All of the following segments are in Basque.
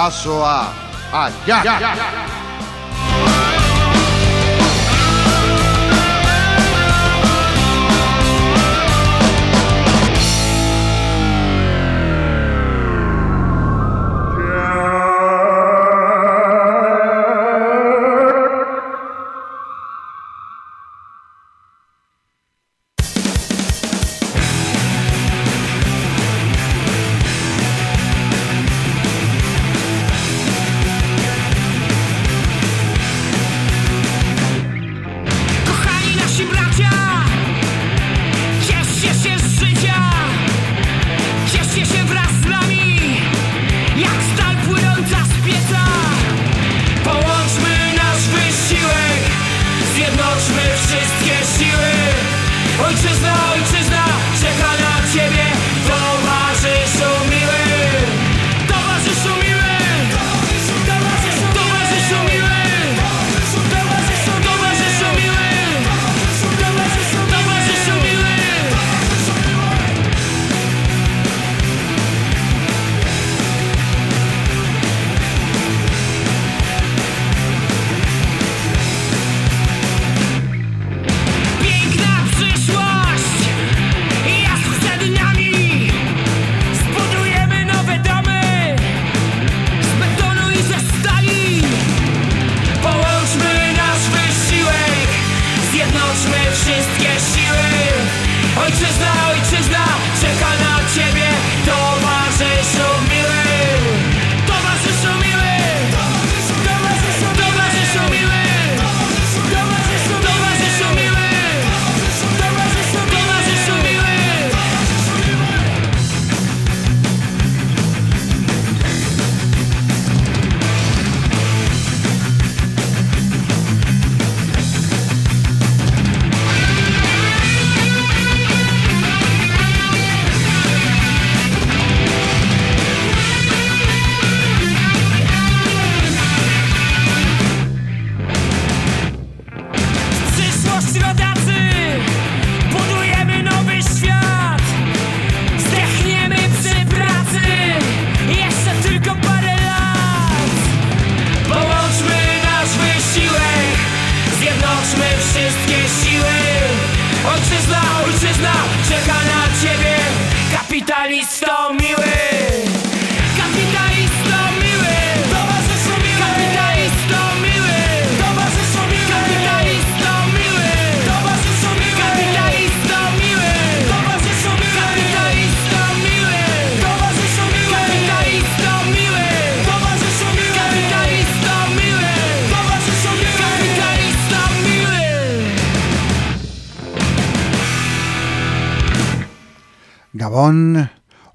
abraço a. já.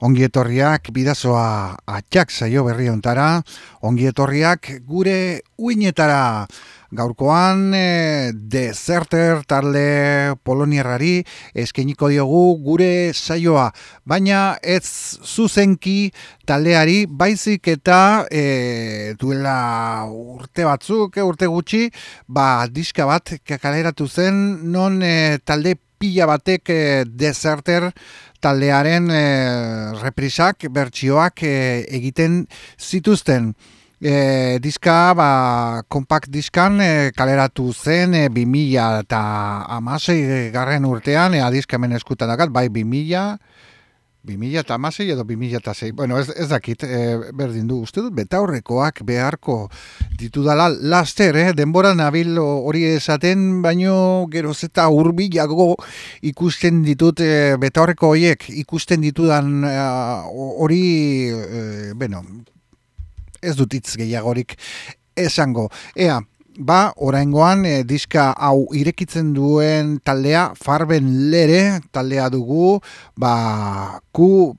Ongi etorriak bidazoa atxak saio berri ontara, ongi etorriak gure uinetara. Gaurkoan e, Deserter talde poloniarrari eskeniko diogu gure saioa, baina ez zuzenki taldeari baizik eta e, duela urte batzuk, e, urte gutxi, ba diska bat kaleratu zen non e, talde pila batek e, Deserter taldearen e, reprisak, bertsioak e, egiten zituzten. E, diska, ba, kompakt diskan e, kaleratu zen e, 2000 eta amasei garren urtean, e, diska hemen eskutan dakat, bai 2000, 2000 eta edo 2000 eta. Bueno, ez, ez dakit, e, berdin du, uste dut, betaurrekoak beharko ditudala laster, eh? denbora nabil hori esaten, baino geroz eta hurbilago ikusten ditut e, betaurreko horiek ikusten ditudan eh, hori, e, bueno, ez dut hitz gehiagorik esango. Ea, ba, oraingoan e, diska hau irekitzen duen taldea Farben Lere taldea dugu, ba, ku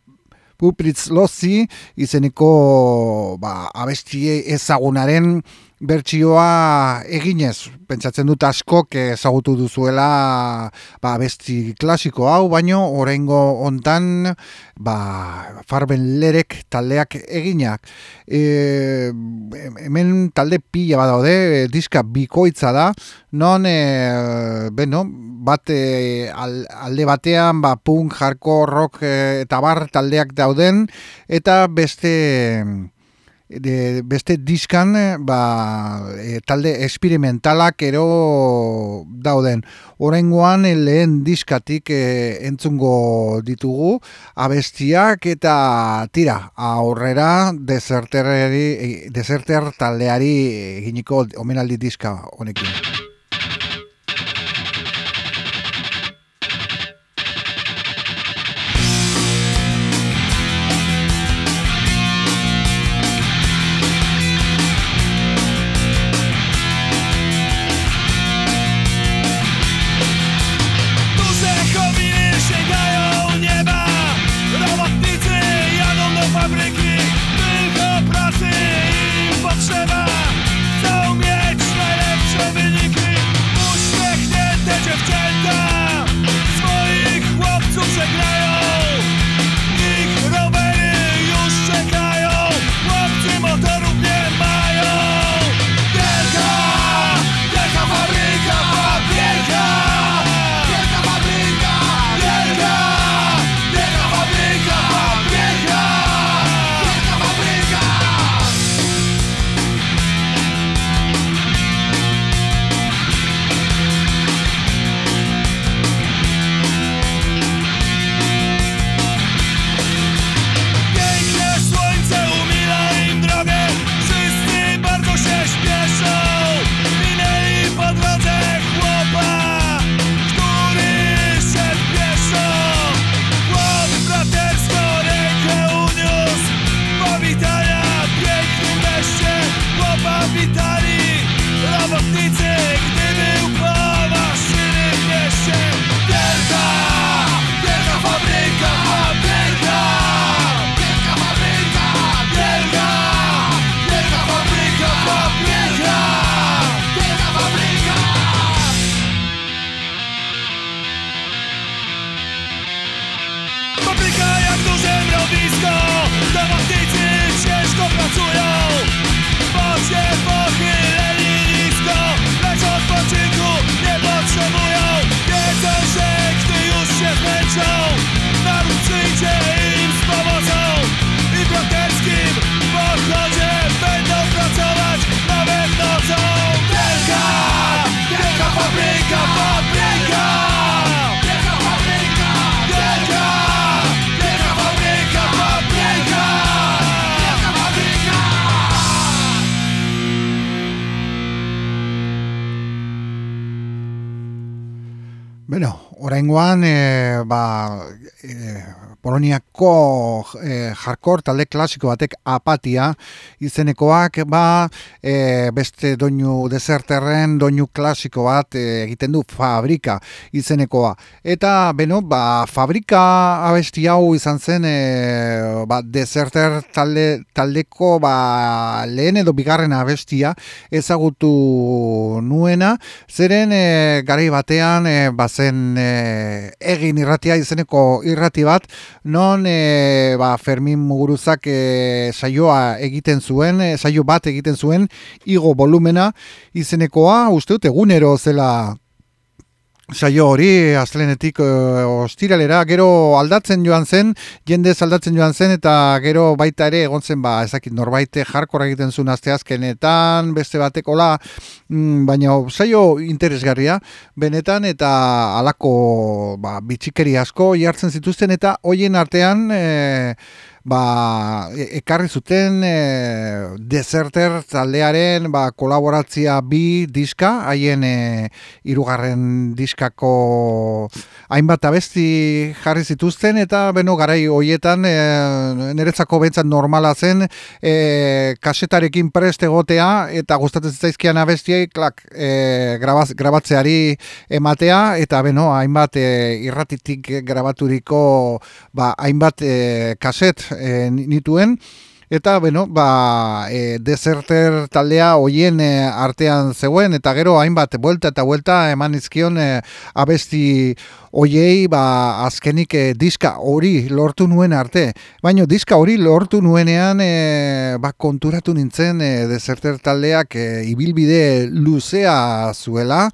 Pupritz Lozi izeneko ba, abestie ezagunaren bertsioa eginez, pentsatzen dut askok ezagutu duzuela ba, abesti klasiko hau, baino oraingo hontan ba, farben lerek taldeak eginak. E, hemen talde pila badaude, e, diska bikoitza da, non, e, beno, bat e, al, alde batean ba, punk, hardcore, rock e, eta bar taldeak dauden, eta beste de, beste diskan ba, e, talde experimentalak ero dauden. Horengoan lehen diskatik e, entzungo ditugu abestiak eta tira aurrera deserterari deserter taldeari eginiko omenaldi diska honekin. Oraingoan, e, ba, e, Poloniako e, hardcore talde klasiko batek apatia izenekoak ba e, beste doinu deserterren doinu klasiko bat e, egiten du fabrika izenekoa. Eta beno ba fabrika abesti hau izan zen e, ba, deserter talde, taldeko ba, lehen edo bigarren abestia ezagutu nuena. Zeren e, garai batean e, bazen e, egin irratia izeneko irrati bat. Non e, ba, Fermin Muguruzak e, saioa egiten zuen, saio bat egiten zuen, igo volumena izenekoa, uste dut egunero zela saio hori astelenetik ostiralera gero aldatzen joan zen jende aldatzen joan zen eta gero baita ere egon zen ba ezakit norbait jarkor egiten zuen asteazkenetan beste batekola mm, baina saio interesgarria benetan eta halako ba bitxikeri asko jartzen zituzten eta hoien artean e, ba, e, ekarri zuten e, deserter taldearen ba, kolaboratzia bi diska, haien e, irugarren diskako hainbat abesti jarri zituzten, eta beno garai hoietan e, niretzako bentsat normala zen e, kasetarekin prest egotea eta gustatzen zaizkian abestiei klak, e, grabaz, grabatzeari ematea, eta beno hainbat e, irratitik grabaturiko ba, hainbat e, kaset e, nituen. Eta bueno ba e, deserter taldea hoien e, artean zegoen eta gero hainbat buelta eta buelta eman izkion e, abesti hoiei ba azkenik e, diska hori lortu nuen arte. Baino diska hori lortu nuenean e, ba konturatu nintzen e, deserter taldeak e, ibilbide luzea zuela.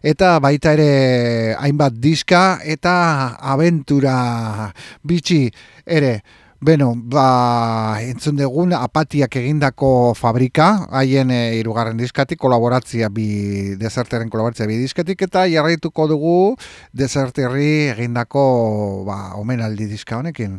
Eta baita ere hainbat diska eta abentura bitxi ere Beno, ba, entzun dugun apatiak egindako fabrika, haien e, irugarren diskatik, kolaboratzia bi, deserteren kolaboratzia bi diskatik, eta jarraituko dugu deserterri egindako ba, omenaldi diska honekin.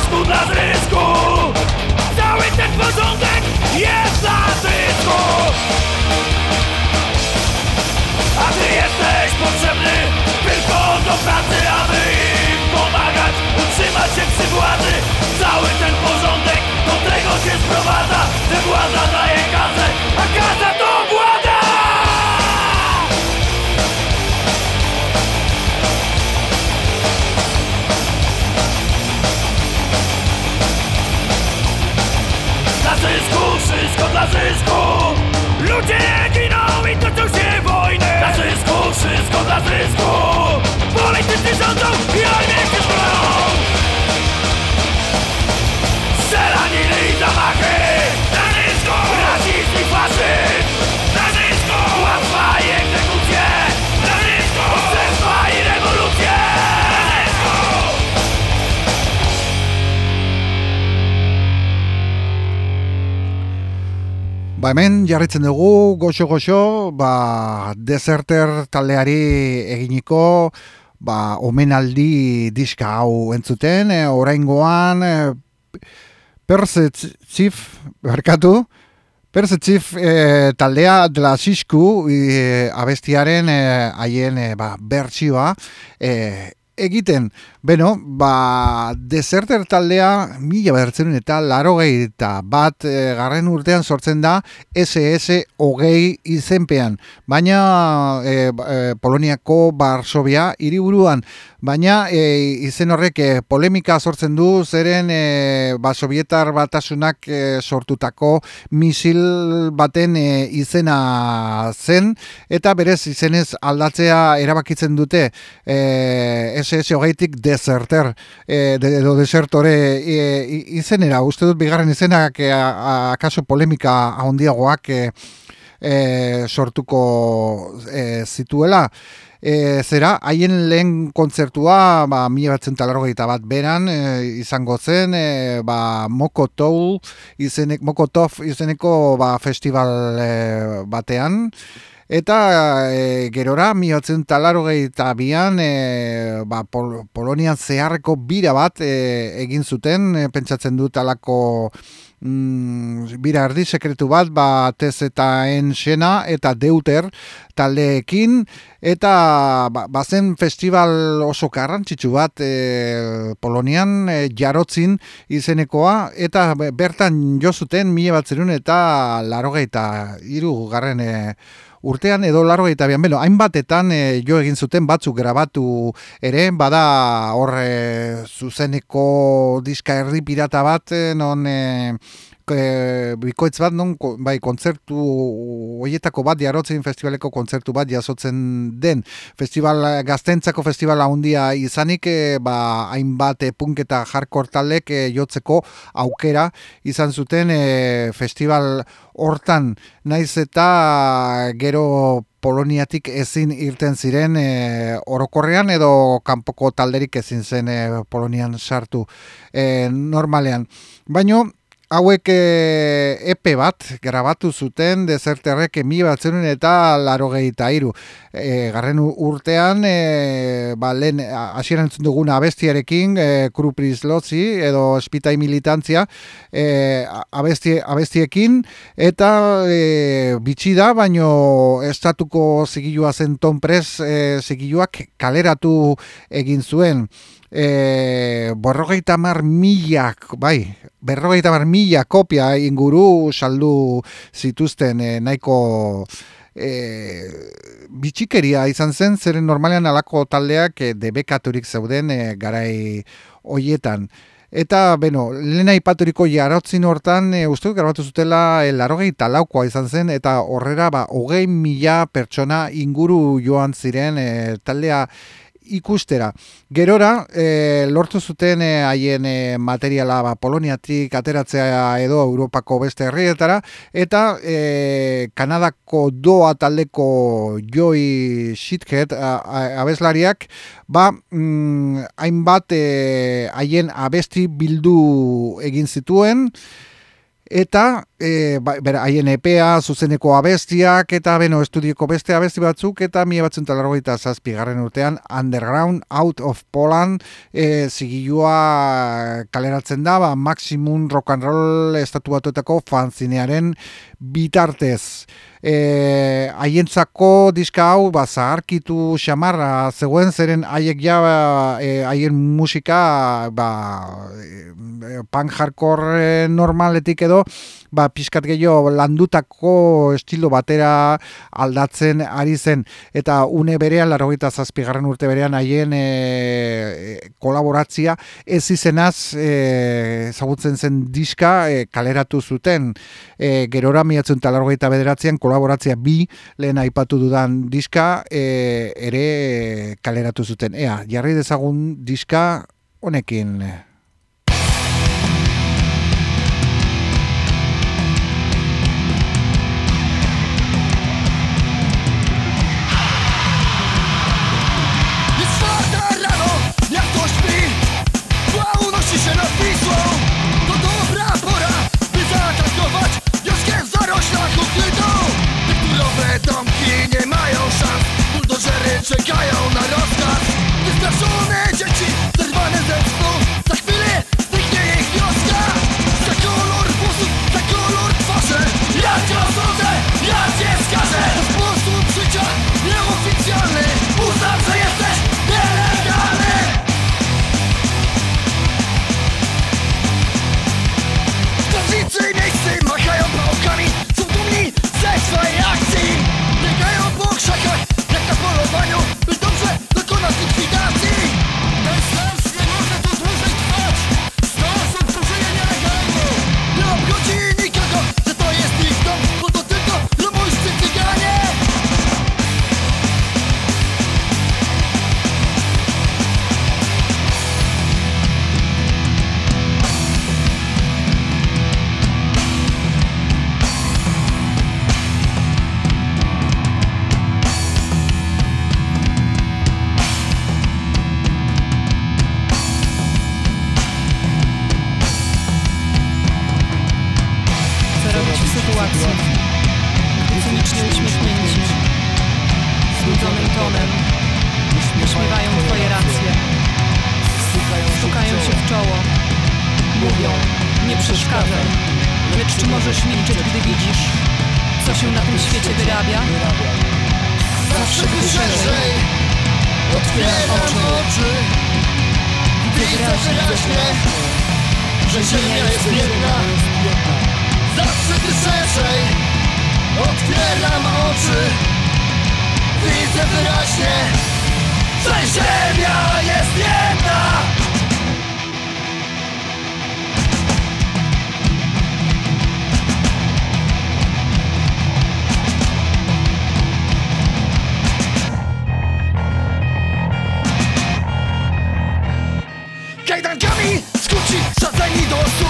zysku dla zysku Cały ten porządek jest dla zysku. A ty jesteś potrzebny tylko do pracy, aby im pomagać Utrzymać się przy władzy. Cały ten porządek do tego się sprowadza, że władza daje dla zysku Ludzie giną i toczą się wojny! Dla zysku, wszystko dla zysku! Politycy rządzą i armię krzyżą Strzelaniny i zamachy! Dla zysku, rasizm i faszyzm Ba hemen jarritzen dugu goxo-goxo ba, deserter taldeari eginiko ba, omenaldi diska hau entzuten, e, oraingoan e, Persetzif, berkatu, Persetzif e, taldea dela zizku e, abestiaren e, haien e, ba, bertsioa e, egiten. Beno, ba, deserter taldea mila behartzen eta laro gehi eta bat e, garren urtean sortzen da SS hogei izenpean. Baina e, Poloniako Barsobia hiriburuan baina izen horrek polemika sortzen du zeren e, ba, sovietar batasunak sortutako misil baten izena zen eta berez izenez aldatzea erabakitzen dute e, SS hogeitik deserter e, de, edo desertore e, izenera, uste dut bigarren izenak e, akaso polemika ahondiagoak e, e, sortuko e, zituela. E, zera, haien lehen kontzertua, ba, mila batzen bat beran, e, izango zen, e, ba, Mokotou izenek, Mokotov izeneko ba, festival e, batean, Eta e, gerora, mihotzen talaro eta bian, e, ba, Pol Polonian zeharreko bira bat e, egin zuten, e, pentsatzen dut alako mm, bira erdi sekretu bat, ba, tez eta en xena eta deuter taldeekin, eta ba, bazen festival oso garrantzitsu bat e, Polonian e, jarotzin izenekoa, eta bertan jo zuten mila bat zerun eta laro eta iru garren e, urtean edo largo eta bian, beno, hainbatetan e, jo egin zuten batzuk grabatu ere, bada horre zuzeneko diska erdi pirata bat, eh, non e, e, bikoitz bat non bai kontzertu hoietako bat jarotzen festivaleko kontzertu bat jasotzen den festival gaztentzako festivala handia izanik e, ba hainbat e, punk eta hardcore taldek e, jotzeko aukera izan zuten e, festival hortan naiz eta gero Poloniatik ezin irten ziren e, orokorrean edo kanpoko talderik ezin zen e, Polonian sartu e, normalean. Baino hauek e, epe bat grabatu zuten deserterrek mi bat zenun eta laro gehieta iru. E, garren urtean, e, ba, lehen asieran dugun abestiarekin, e, Krupris Lotzi edo Espitai Militantzia, e, abesti, abestiekin, eta e, bitxi da, baino estatuko zigilua zen tonpres e, zigiluak kaleratu egin zuen e, borrogeita mar milak, bai, berrogeita mar mila kopia inguru saldu zituzten e, nahiko e, bitxikeria izan zen, zeren normalean alako taldeak e, debekaturik zeuden e, garai hoietan. Eta, beno, lehena ipaturiko jarotzin hortan, e, uste garbatu zutela, e, larogei talaukoa izan zen, eta horrera, ba, hogei mila pertsona inguru joan ziren, e, taldea ikustera. Gerora, e, lortu zuten eh, haien e, materiala ba, Poloniatik ateratzea edo Europako beste herrietara, eta e, Kanadako doa taldeko Joy Shithead abeslariak, ba, mm, hainbat haien abesti bildu egin zituen, eta e, ba, bera, haien epea, zuzeneko abestiak, eta beno, estudioko beste abesti batzuk, eta mi batzun talarroita zazpi garren urtean, Underground, Out of Poland, e, zigilua kaleratzen da, ba, Maximum Rock and Roll estatu batuetako fanzinearen bitartez. E, haientzako diska hau ba, zaharkitu xamarra zegoen zeren haiek ja e, haien musika ba, e, punk hardcore normaletik edo ba, pixkat gehiago landutako estilo batera aldatzen ari zen eta une berean, larrogeita zazpigarren urte berean haien e, kolaboratzia ez izenaz e, zagutzen zen diska e, kaleratu zuten e, gerora miatzen talarrogeita bederatzean kolaboratzia bi lehen aipatu dudan diska e, ere kaleratu zuten. Ea, jarri dezagun diska honekin. fight uśmiechnięci, znudzonym tonem, wyśmiewają twoje racje, stukają się w czoło, mówią, nie przeszkadzaj, lecz czy możesz milczeć, gdy widzisz, co się na tym świecie wyrabia? Zawsze gdy szerzej. otwieram oczy, Widzę wyraźnie, że ziemia jest biedna. Zawsze gdy szerzej otwieram oczy. Widzę wyraźnie, że ziemia jest jedna. Kajdankami skuci sadzeni do osób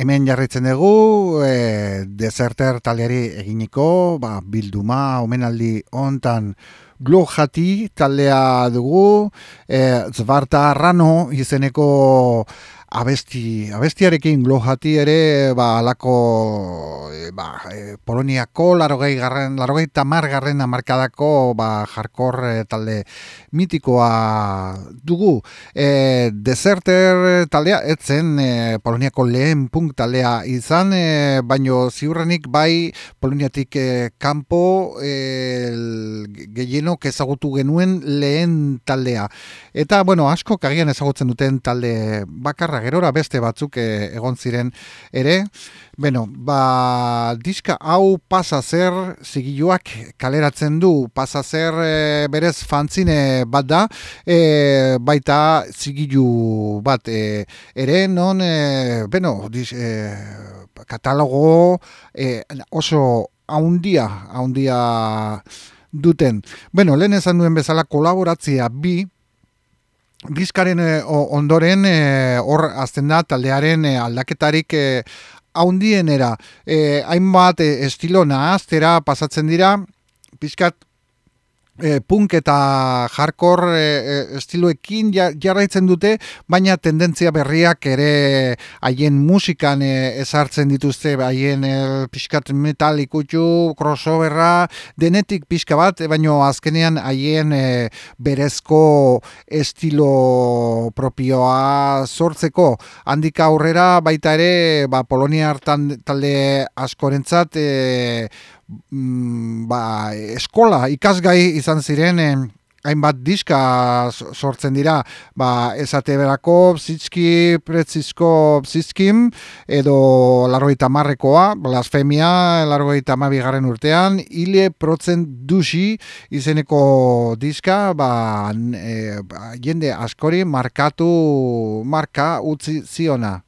hemen jarritzen dugu, e, deserter taldeari eginiko, ba, bilduma, omenaldi hontan glo jati taldea dugu, e, zbarta rano izeneko abesti, abestiarekin glojati ere ba, alako e, ba, e, Poloniako larogei garren, larogei tamar garren amarkadako ba, jarkor e, talde mitikoa dugu. E, deserter taldea, etzen e, Poloniako lehen punk taldea izan, e, baino ziurrenik bai Poloniatik e, kanpo e, gehienok ezagutu genuen lehen taldea. Eta, bueno, asko kagian ezagutzen duten talde bakarra gerora beste batzuk e, egon ziren ere. Beno, ba, diska hau pasa zer zigiluak kaleratzen du, pasa zer e, berez fantzine bat da, e, baita zigilu bat e, ere, non, e, beno, dis, e, katalogo e, oso haundia, haundia duten. Beno, lehen esan duen bezala kolaboratzia bi, Bizkaren eh, ondoren eh, hor e, azten da taldearen e, aldaketarik haundienera. Hainbat estilo nahaztera pasatzen dira, bizkat e, punk eta hardcore e, estiloekin jarraitzen dute, baina tendentzia berriak ere haien musikan e, ezartzen dituzte, haien e, pixkat metal ikutxu, crossoverra, denetik pixka bat, baina azkenean haien e, berezko estilo propioa sortzeko. Handik aurrera baita ere, ba, Polonia hartan talde askorentzat, e, mm, ba, eskola ikasgai izan ziren eh, hainbat diska sortzen dira. Ba, esate berako zitzki pretzizko zizkim edo largoita marrekoa blasfemia largoita mabigarren urtean hile protzen dusi izeneko diska ba, e, ba, jende askori markatu marka utzi ziona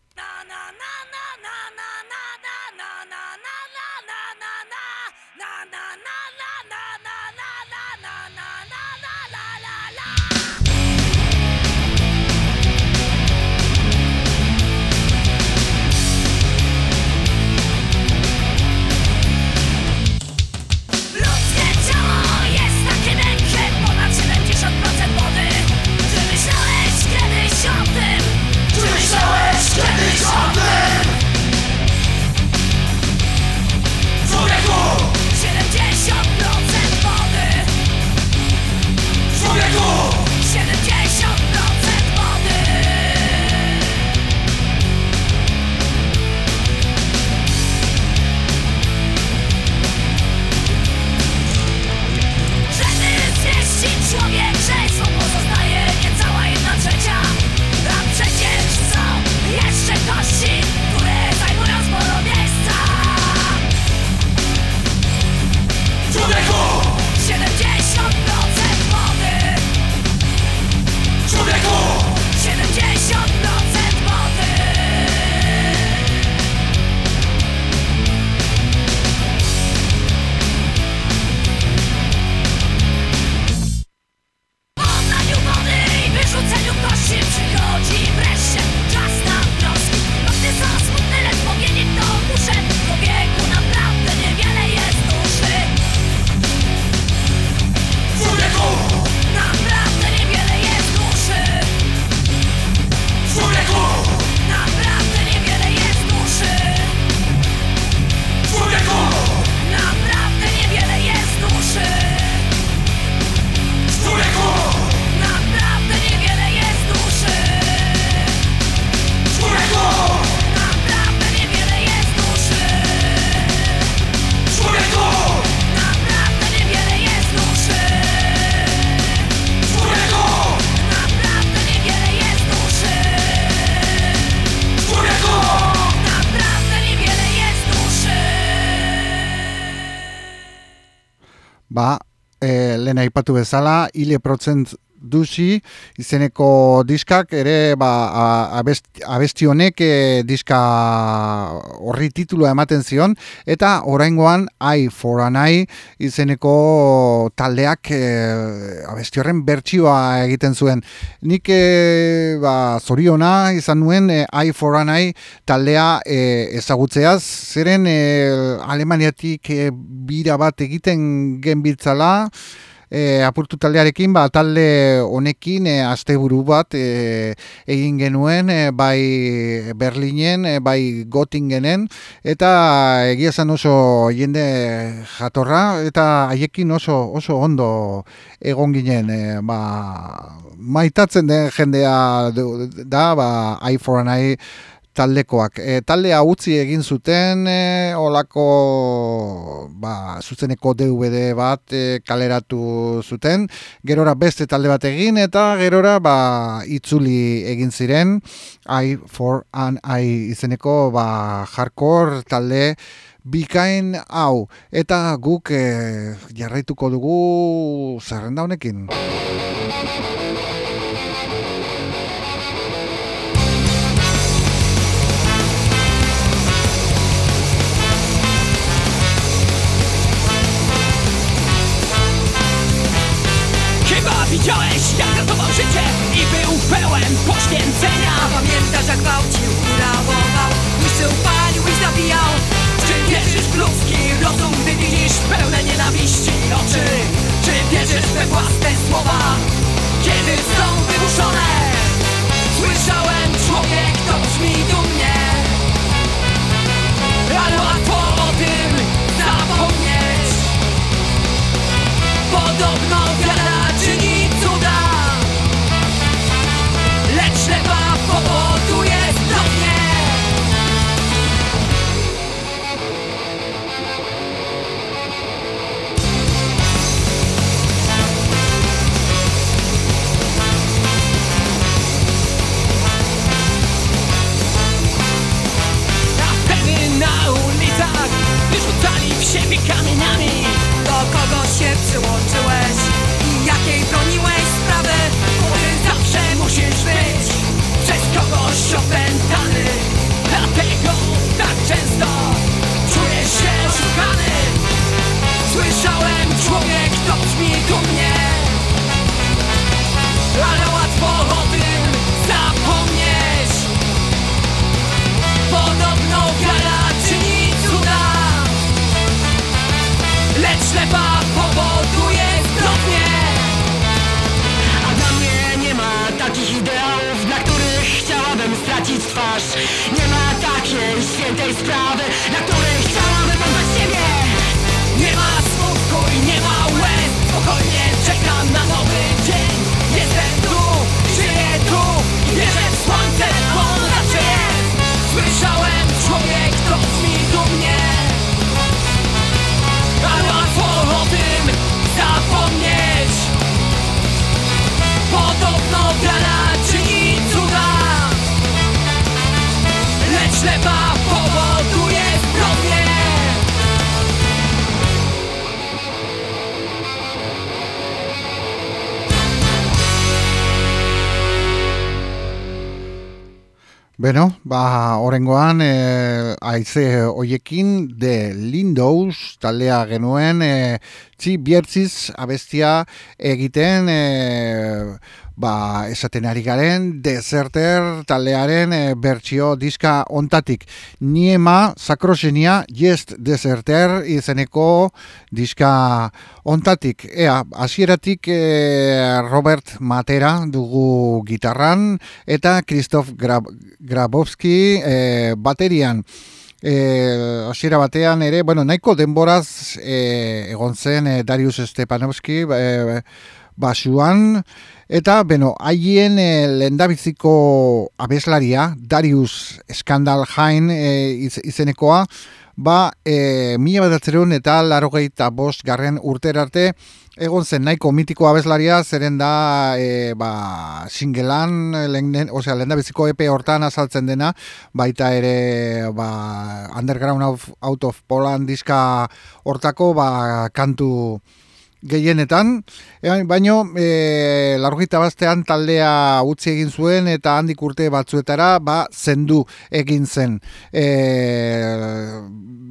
aipatu bezala, hile protzent duzi izeneko diskak ere ba, abesti, honek e, diska horri titulua ematen zion eta oraingoan I for an I izeneko taldeak e, abesti horren bertsioa egiten zuen. Nik e, ba, zoriona izan nuen e, I for an I taldea e, ezagutzeaz, zeren e, Alemaniatik e, bira bat egiten genbiltzala, e, apurtu taldearekin, ba, talde honekin e, asteburu bat e, egin genuen, e, bai Berlinen, e, bai Gotingenen, eta egia zen oso jende jatorra, eta haiekin oso, oso ondo egon ginen, e, ba, maitatzen den jendea da, ba, I for an I, taldekoak. E, taldea utzi egin zuten e, olako ba, zuzeneko DVD bat e, kaleratu zuten. Gerora beste talde bat egin eta gerora ba, itzuli egin ziren. I for an I izeneko ba, hardcore talde bikain hau. Eta guk e, jarraituko dugu zerrenda honekin. Widziałeś jak ratował życie i był pełen poświęcenia Pamiętasz jak gwałcił i rabował Łyżce upalił i zabijał Czy wierzysz w ludzki rozum, gdy widzisz pełne nienawiści oczy? Czy wierzysz we własne słowa, kiedy są wymuszone? Słyszałem człowiek, to brzmi dumnie Ale łatwo o tym zapomnieć Podobno wiara czyni trzeba powoduje zbrodnie A wtedy na ulicach wyrzucali w siebie kamieniami. Do kogo się przyłączyłeś Słyszałem człowiek, to brzmi dumnie. Ale łatwo o tym zapomnieć. Podobno wiara czyni cuda. Lecz ślepa powoduje zbrodnie. A dla mnie nie ma takich ideałów, dla których chciałabym stracić twarz. Nie ma takiej świętej sprawy, dla której ślepa powoduje zbrodnie Beno, ba, orengoan, e, aize hoiekin de Lindows taldea genuen, e, txi biertziz abestia egiten, e, ba, esaten ari garen, deserter taldearen e, bertsio diska ontatik. Niema, sakrosenia, jest deserter izeneko diska ontatik. Ea, hasieratik e, Robert Matera dugu gitarran, eta Christoph Grab Grabowski e, baterian. E, hasiera batean ere, bueno, nahiko denboraz e, egon zen e, Darius Stepanovski e, basuan, eta, beno, haien e, lendabiziko abeslaria, Darius Skandal Hain e, iz, izenekoa, ba, e, mila batatzeron eta larogeita bost garren urterarte, Egon zen nahiko mitiko abeslaria, zeren da e, ba, singelan, lehen, osea, lehen da biziko epe hortan azaltzen dena, baita ere ba, Underground of, Out of Poland diska hortako ba, kantu gehienetan, baino e, largita bastean taldea utzi egin zuen eta handik urte batzuetara ba zendu egin zen. E,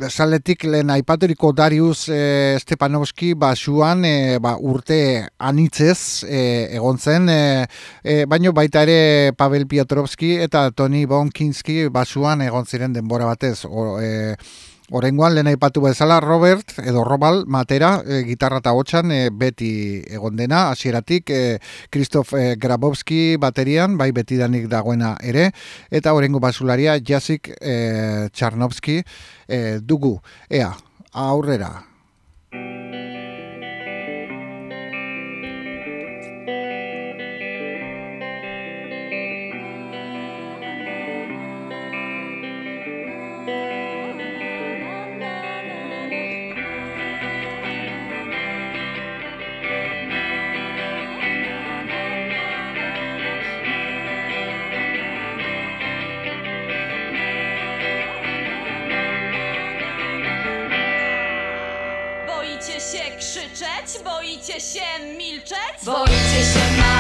Besaletik lehen aipaturiko Darius e, Stepanovski basuan e, ba, urte anitzez e, egon zen, e, e, baino baita ere Pavel Piotrovski eta Tony Bonkinski basuan egon ziren denbora batez. O, e, Orengoan lehen aipatu bezala Robert edo Robal Matera e, gitarra eta hotxan e, beti egon dena, hasieratik e, Kristof e, Grabowski baterian, bai beti danik dagoena ere, eta orengo basularia Jasik e, Tcharnovski e, dugu. Ea, aurrera. Się milczeć? Boicie się marzyć,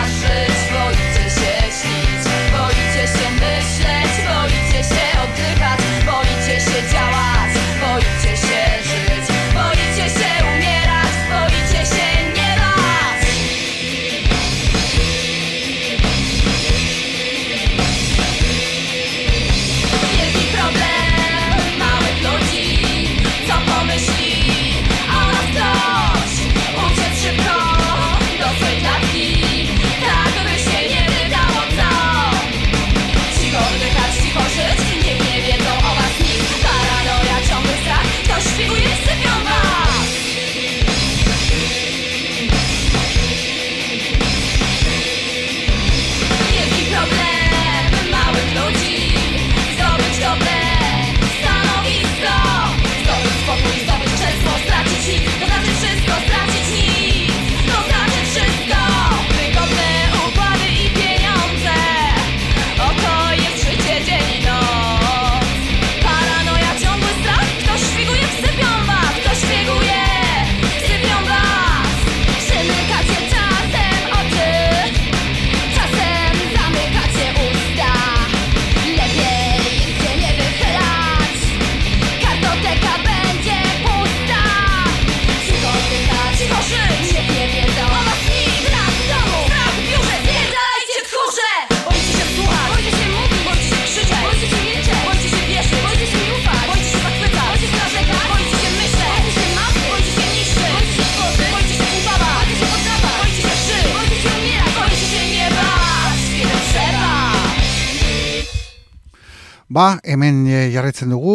Ba, hemen e, jarretzen dugu,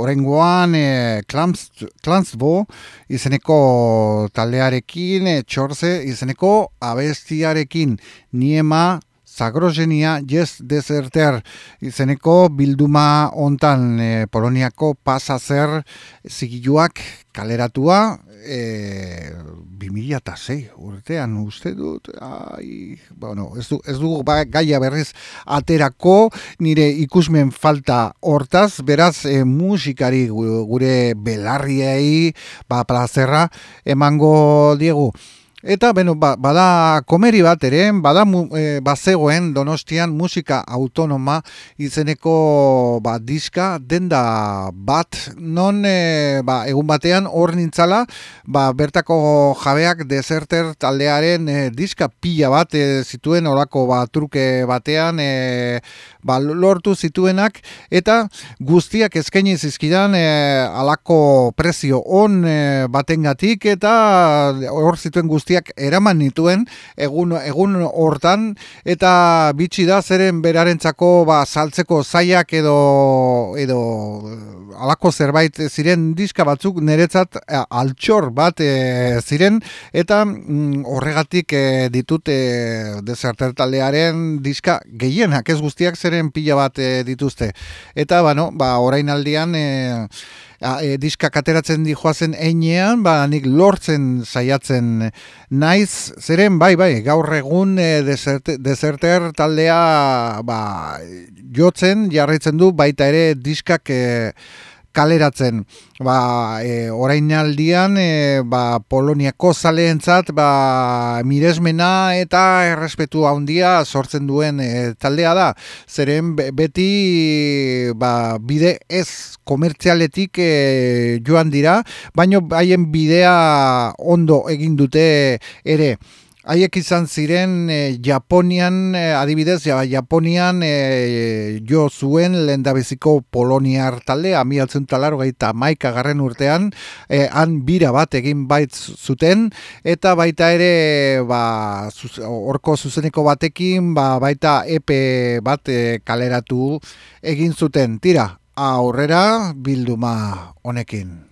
orengoan e, Klanzbo izeneko taldearekin, e, txorze izeneko abestiarekin, niema Zagrozenia Yes Deserter izeneko bilduma hontan e, Poloniako pasazer zigiluak kaleratua e, 2006 urtean uste dut ai, bueno, ez, du, ez dugu ba, gaia berriz aterako nire ikusmen falta hortaz beraz e, musikari gu- gure belarriei ba, plazerra emango diegu Eta, beno, ba, bada komeri bat ere, bada e, bazegoen donostian musika autonoma izeneko ba, diska denda bat, non e, ba, egun batean hor nintzala, ba, bertako jabeak deserter taldearen e, diska pila bat e, zituen orako ba, truke batean e, ba, lortu zituenak, eta guztiak eskaini zizkidan e, alako prezio on e, batengatik eta hor zituen guztiak eraman nituen egun, egun hortan eta bitxi da zeren berarentzako ba, saltzeko zaiak edo edo alako zerbait ziren diska batzuk niretzat altxor bat e, ziren eta mm, horregatik e, ditut e, deserter taldearen diska gehienak ez guztiak zeren pila bat e, dituzte. Eta bueno, ba, orain aldian e, a, e, diskak ateratzen dijoazen einean, ba, nik lortzen saiatzen naiz, zeren bai, bai, gaur egun e, desert, deserter taldea ba, jotzen, jarraitzen du, baita ere diskak e, kaleratzen. Ba, e, orainaldian e, ba, Poloniako zaleentzat ba, miresmena eta errespetu handia sortzen duen e, taldea da. Zeren be- beti ba, bide ez komertzialetik e, joan dira, baino haien bidea ondo egin dute ere. Haiek izan ziren eh, Japonian, eh, adibidez, ja, Japonian eh, jo zuen lehendabiziko Poloniar taldea, mi altzen talaro gaita maika garren urtean, eh, han bira bat egin bait zuten, eta baita ere ba, zuz, orko zuzeneko batekin, ba, baita epe bat eh, kaleratu egin zuten. Tira, aurrera bilduma honekin.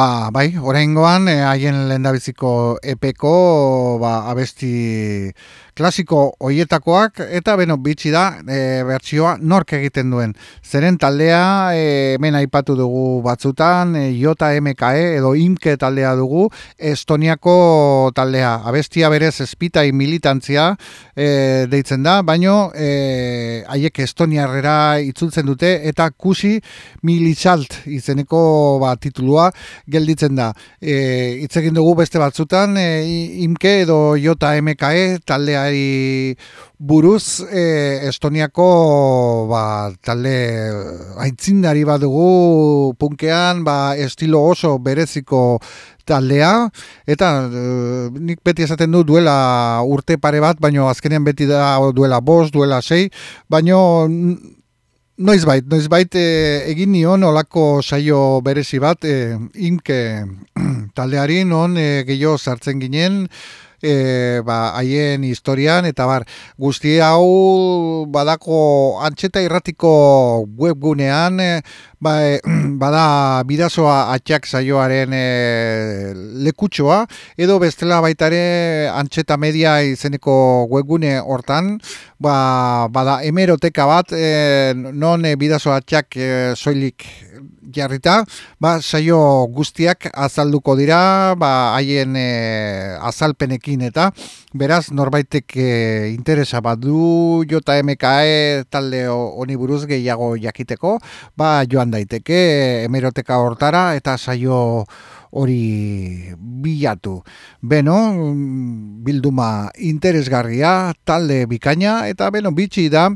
Ba, bai, oraingoan eh, haien lehendabiziko epeko ba, abesti klasiko hoietakoak eta beno bitxi da e, bertsioa nork egiten duen. Zeren taldea e, hemen aipatu dugu batzutan e, Jota edo Imke taldea dugu Estoniako taldea. Abestia berez espitai militantzia e, deitzen da, baino e, haiek Estoniarrera itzultzen dute eta kusi militzalt izeneko ba, titulua gelditzen da. E, hitz egin dugu beste batzutan e, Imke edo Jota MKE taldeari buruz e, Estoniako ba, talde aintzindari bat dugu punkean ba, estilo oso bereziko taldea eta e, nik beti esaten du duela urte pare bat, baino azkenean beti da duela bost, duela sei, baino Noizbait, noizbait e, egin nion olako saio berezi bat e, inke taldeari non e, gehiago sartzen ginen e, ba, haien historian eta bar guzti hau badako antxeta irratiko webgunean e, ba, e, bada bidazoa atxak saioaren e, lekutxoa edo bestela baitare antxeta media izeneko webgune hortan ba, bada hemeroteka bat e, non e, bidazo atxak e, soilik jarrita, ba, saio guztiak azalduko dira, ba, haien e, azalpenekin eta beraz norbaitek e, interesa bat du jota MKE talde ho- honi buruz gehiago jakiteko, ba, joan daiteke hemeroteka hortara eta saio hori bilatu. Beno, mm, bilduma interesgarria, talde bikaina, eta beno, bitxi da,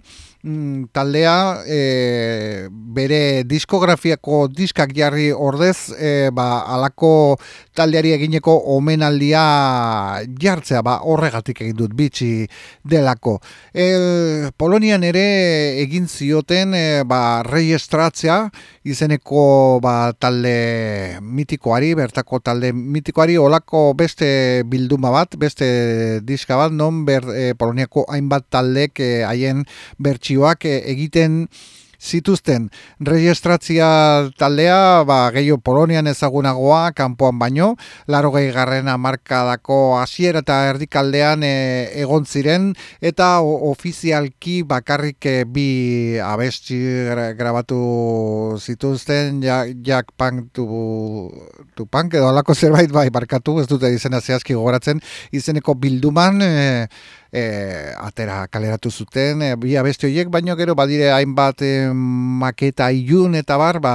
mm, taldea e, bere diskografiako diskak jarri ordez e, ba, alako taldeari egineko omenaldia jartzea ba, horregatik egin dut bitxi delako. El, Polonian ere egin zioten e, ba, reiestratzea izeneko ba, talde mitikoari, bertako talde mitikoari olako beste bilduma bat, beste diska bat, non ber, e, Poloniako hainbat taldek e, haien bertsioak e, egiten zituzten. Registratzia taldea, ba, gehiago Polonian ezagunagoa, kanpoan baino, laro gehi garrena markadako hasiera eta erdikaldean e, egon ziren, eta ofizialki bakarrik e, bi abesti gra- grabatu zituzten, ja, jak punk tu, tu punk edo alako zerbait bai barkatu, ez dute izena zehazki gogoratzen, izeneko bilduman e, e, atera kaleratu zuten, e, bi abesti horiek, baino gero badire hainbat e, maketa ilun eta bar, ba,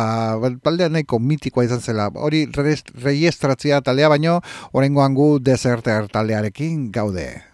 taldea nahiko mitikoa izan zela. Hori rest- registratzia taldea baino, orengoan gu deserter taldearekin gaude.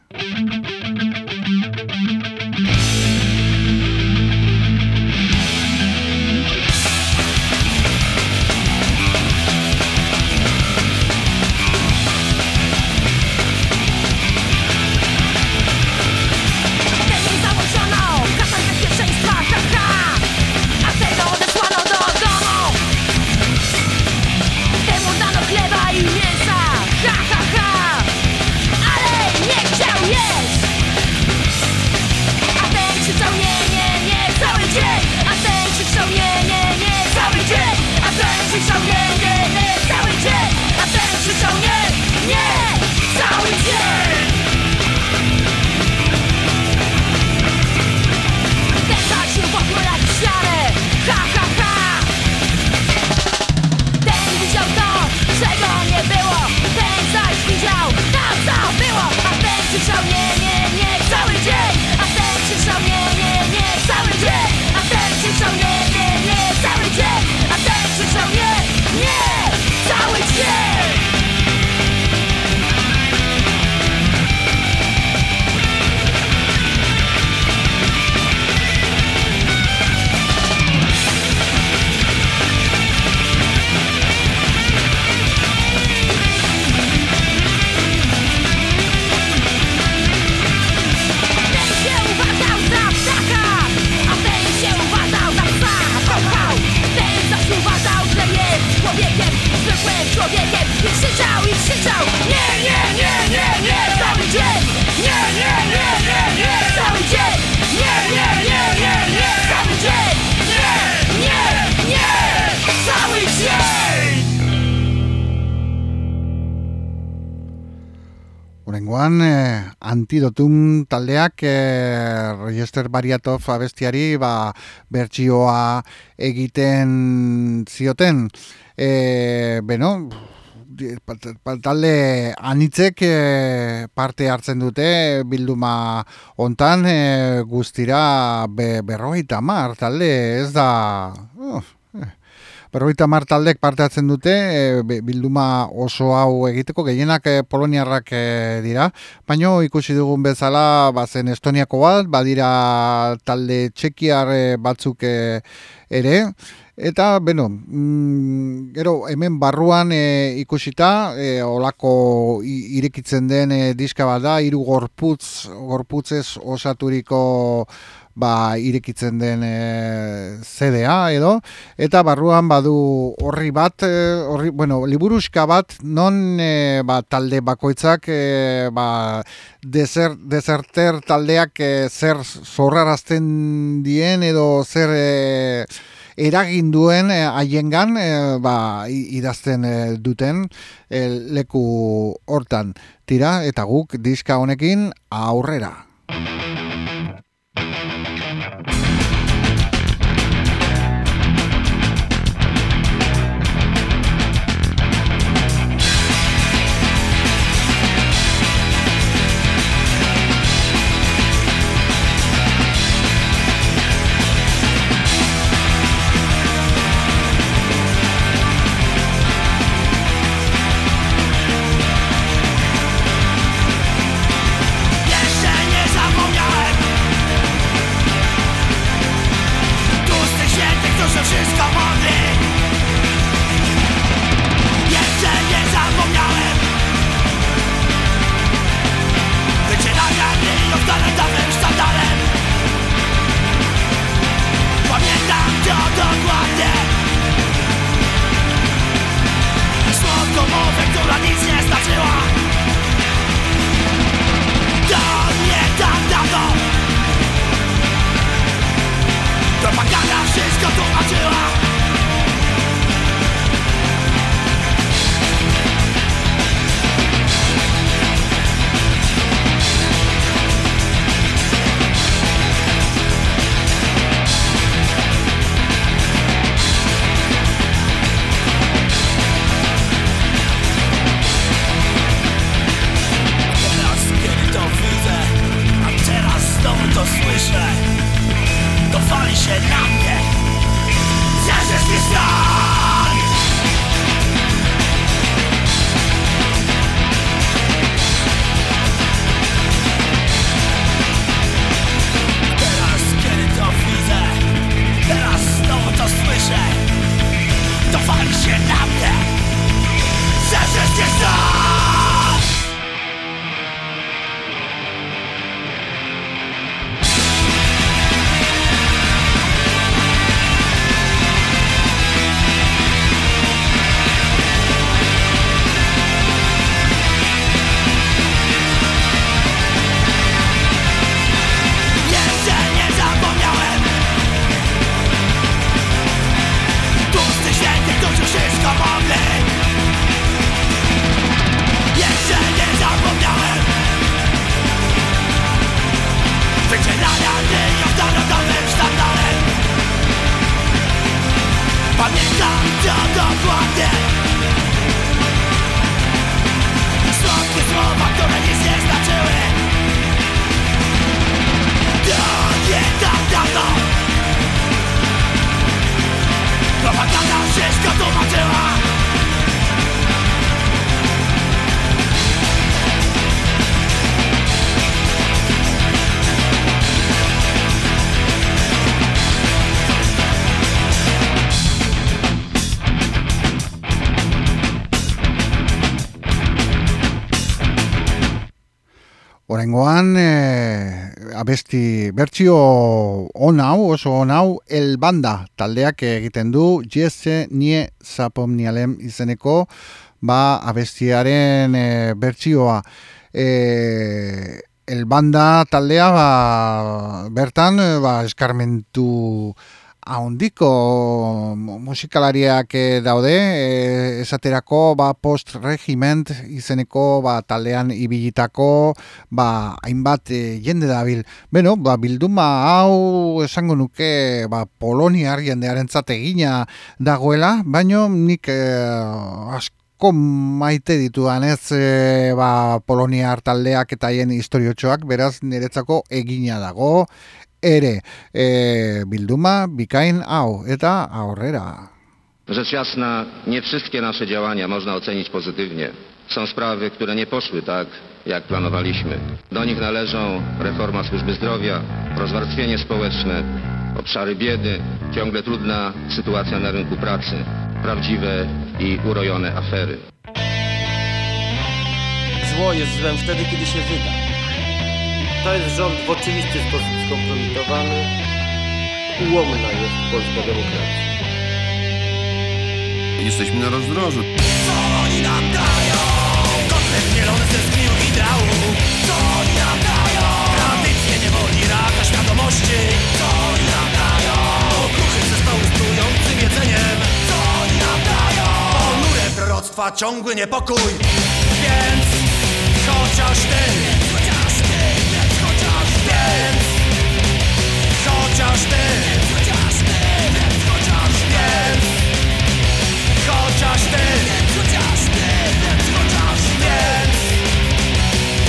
Antidotum taldeak eh, Register Bariatov abestiari ba, bertsioa egiten zioten. Eh, beno, talde anitzek eh, parte hartzen dute bilduma hontan eh, guztira be, berrogeita mar talde ez da... Oh, Berrogeita mar taldek parte hartzen dute e, bilduma oso hau egiteko gehienak e, poloniarrak e, dira, baino ikusi dugun bezala bazen Estoniako bat, badira talde txekiar e, batzuk e, ere, Eta, beno, mm, gero hemen barruan e, ikusita, e, olako i- irekitzen den e, diska bat da, hiru gorputz, gorputzez osaturiko ba, irekitzen den e, CDA edo, eta barruan badu horri bat, horri, bueno, liburuska bat, non e, ba, talde bakoitzak, e, ba, deser, deserter taldeak e, zer zorrarazten dien edo zer... E, eragin duen eh, haiengan eh, ba, i- idazten eh, duten leku hortan. Tira, eta guk diska honekin aurrera. Horengoan, e, abesti bertsio on hau, oso on hau, el banda taldeak egiten du, jese nie zapomnialem izeneko, ba, abestiaren e, bertsioa. E, el banda taldea, ba, bertan, ba, eskarmentu haundiko musikalariak daude, e, esaterako ba, post-regiment izeneko ba, taldean ibilitako ba, hainbat e, jende dabil. Beno, ba, bilduma hau esango nuke ba, Poloniar jendearen egina dagoela, baino nik e, asko maite dituan ez e, ba, Poloniar taldeak eta haien historiotxoak, beraz niretzako egina dago, ere e, bilduma bikain hau eta aurrera. Rzecz jasna, nie wszystkie nasze działania można ocenić pozytywnie. Są sprawy, które nie poszły tak, jak planowaliśmy. Do nich należą reforma służby zdrowia, rozwarstwienie społeczne, obszary biedy, ciągle trudna sytuacja na rynku pracy, prawdziwe i urojone afery. Zło jest złem wtedy, kiedy się wyda. To jest rząd w oczywisty sposób skompromitowany. Ułomna jest polska demokracja. Jesteśmy na rozdrożu. Co oni nam dają? Kotlet mielony ze zgnił ideału Co oni nam dają? Tradycje niewoli, raka świadomości Co oni nam dają? Okruchy ze stołu strującym jedzeniem Co oni nam dają? Ponure proroctwa, ciągły niepokój Więc chociaż ty Chociaż ty, Chociaż ty Chociaż ty, chociaż więc Chociaż ty chociaż ty chociaż więc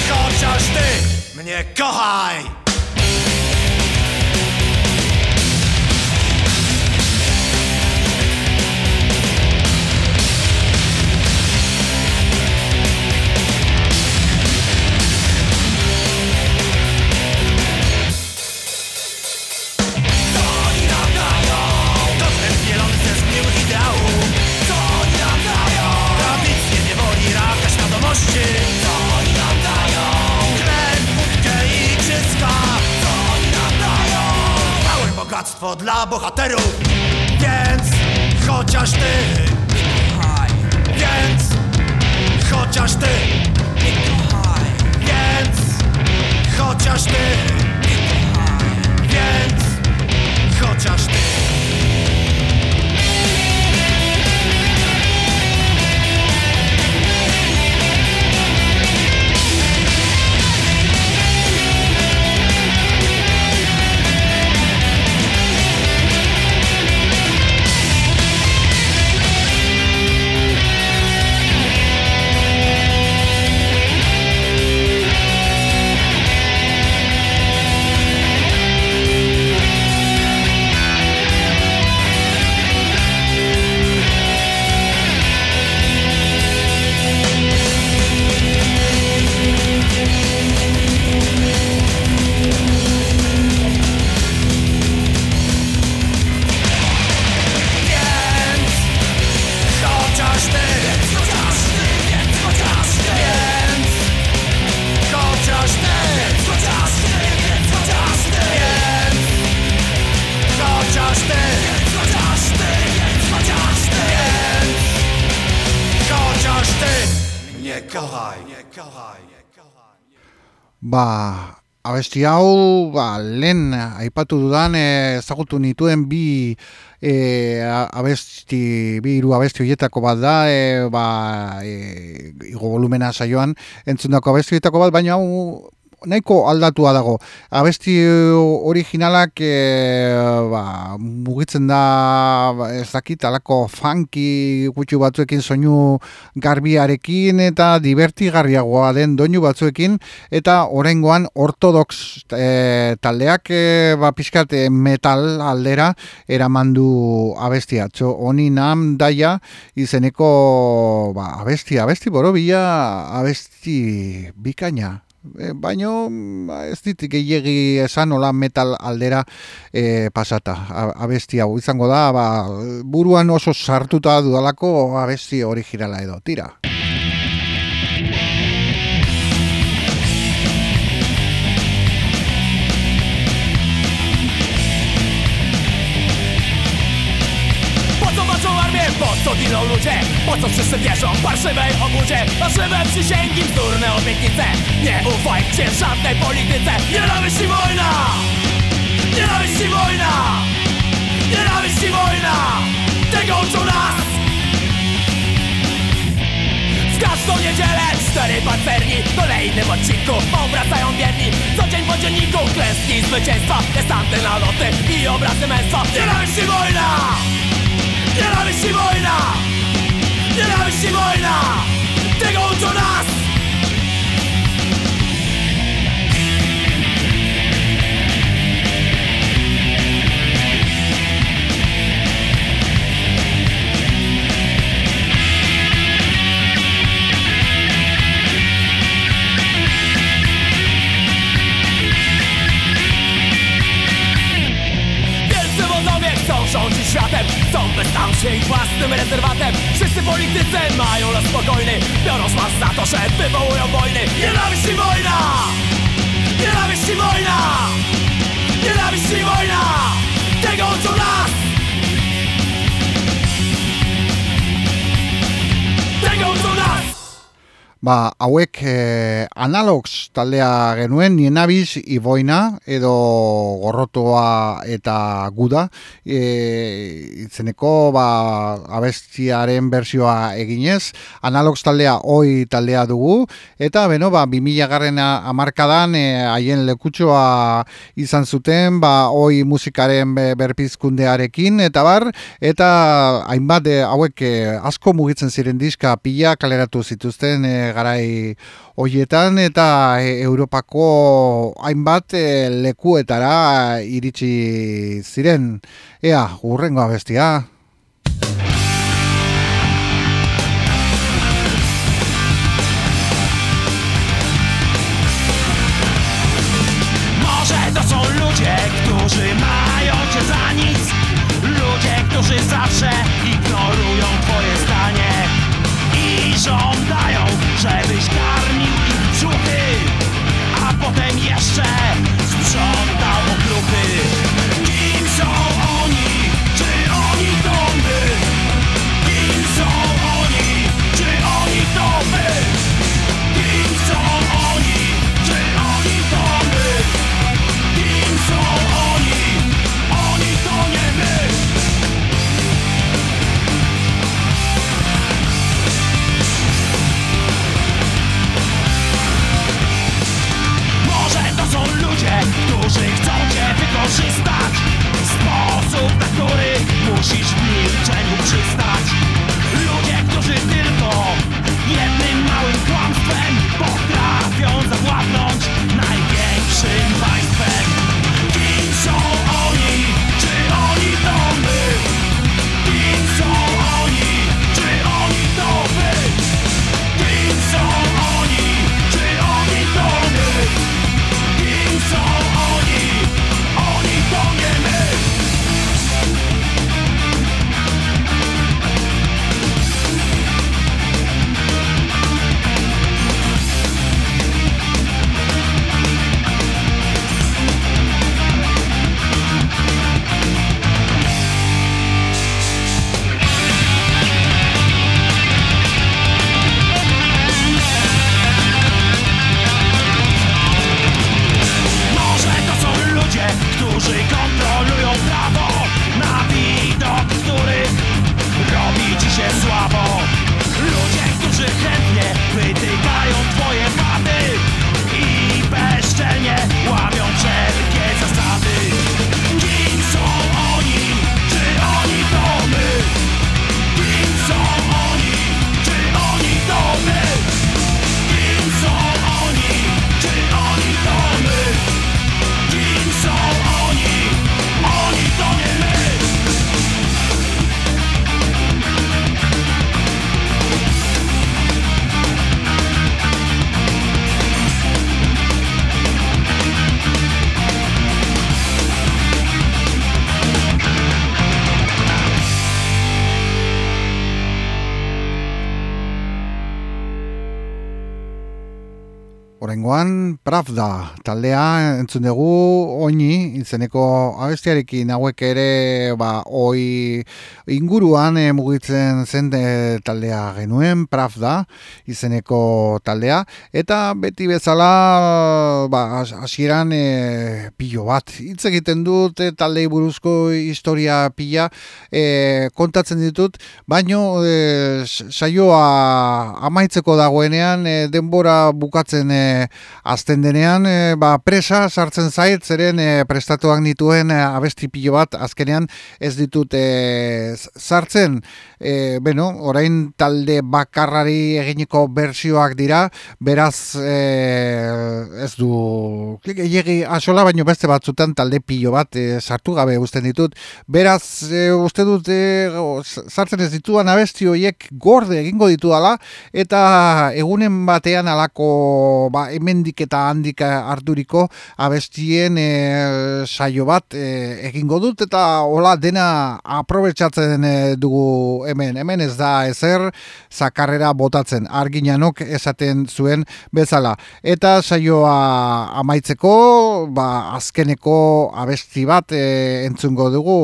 Chociaż ty Mnie kochaj Bogactwo dla bohaterów. Więc chociaż ty Więc chociaż ty Więc chociaż ty Więc chociaż ty Ba, abesti hau, ba, lehen aipatu dudan eh, ezagutu nituen bi e, abesti, bi hiru abesti horietako bat da, e, ba, e, igo volumena saioan entzundako abesti horietako bat, baina hau nahiko aldatua dago. Abesti originalak e, ba, mugitzen da ba, ez dakit alako funky gutxu batzuekin soinu garbiarekin eta divertigarriagoa den doinu batzuekin eta orengoan ortodox e, taldeak e, ba, pixkat e, metal aldera eramandu abestia. Txo, honi nam daia izeneko ba, abesti, abesti borobila, abesti bikaina. E, baino ba, ez dit gehiegi esan hola metal aldera e, pasata. A- abesti hau izango da ba, buruan oso sartuta dudalako abesti originala edo. Tira ludzie Po co wszyscy wierzą? Parszywej obłudzie Fałszywe przysięgi, wtórne obietnice. Nie ufajcie żadnej polityce. Nienawiść i wojna! Nienawiść i wojna! Nienawiść i wojna! Tego uczą nas! W każdą niedzielę cztery pancerni W kolejnym odcinku. Powracają wierni Co dzień po dzienniku. Klęski i zwycięstwa Desanty, naloty i obrazy męstwa. Nienawiść i wojna Nienawiść i wojna Nienawiść i wojna Tego uczą nas światem Chcą by stał się ich własnym rezerwatem Wszyscy politycy mają los spokojny Biorą szmas za to, że wywołują wojny Nienawiść i wojna! Nienawiść i wojna! Nienawiść i wojna! Tego uczą nas! Ba, hauek eh, analogs taldea genuen, nienabiz, iboina, edo gorrotoa eta guda, e, itzeneko ba, abestiaren bersioa eginez, analogs taldea oi taldea dugu, eta beno, ba, 2000 garren amarkadan eh, haien lekutsoa izan zuten, ba, oi musikaren be- berpizkundearekin, eta bar, eta hainbat eh, hauek eh, asko mugitzen ziren diska pila kaleratu zituzten eh, garai hoietan eta eh, Europako hainbat eh, lekuetara iritsi ziren. Ea, urrengo abestia. Pravda, taldea entzun dugu oini, izeneko abestiarekin hauek ere ba, oi inguruan e, mugitzen zen eh, taldea genuen, Pravda, izeneko taldea, eta beti bezala ba, hasieran e, pilo bat. Hitz egiten dut e, taldei buruzko historia pila e, kontatzen ditut, baino e, saioa amaitzeko dagoenean e, denbora bukatzen e, azten denean e, ba, presa sartzen zait zeren e, prestatuak nituen e, abesti pilo bat azkenean ez ditut e, sartzen. E, bueno, orain talde bakarrari eginiko bersioak dira beraz e, ez du egi asola baino beste batzutan talde pilo bat e, sartu gabe usten ditut. Beraz e, uste dut e, sartzen ez dituan abesti horiek gorde egingo ditu dala eta egunen batean alako ba, hemendik eta handik harturiko abestien e, saio bat e, egingo dut eta hola dena aprobetsatzen e, dugu hemen. Hemen ez da ezer zakarrera botatzen arginanok esaten zuen bezala. Eta saioa amaitzeko ba, azkeneko abesti bat e, entzungo dugu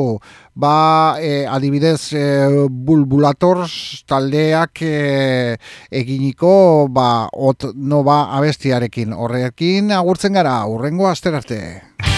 ba e, adibidez e, bulbulators taldeak e, eginiko ba ot nova abestiarekin. Horrekin agurtzen gara urrengo asterarte. się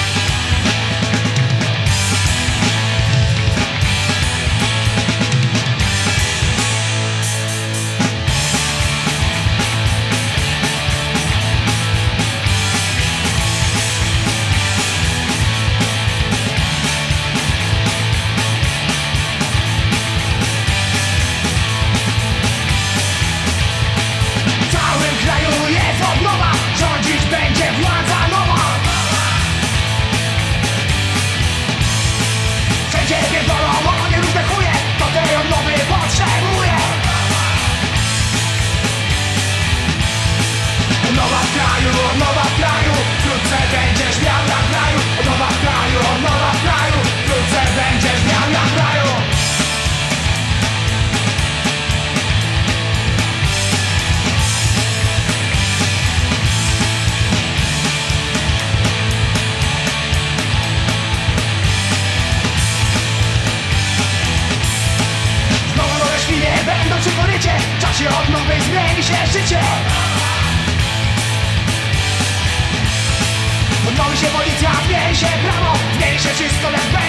się prawo Zmieni się wszystko, lecz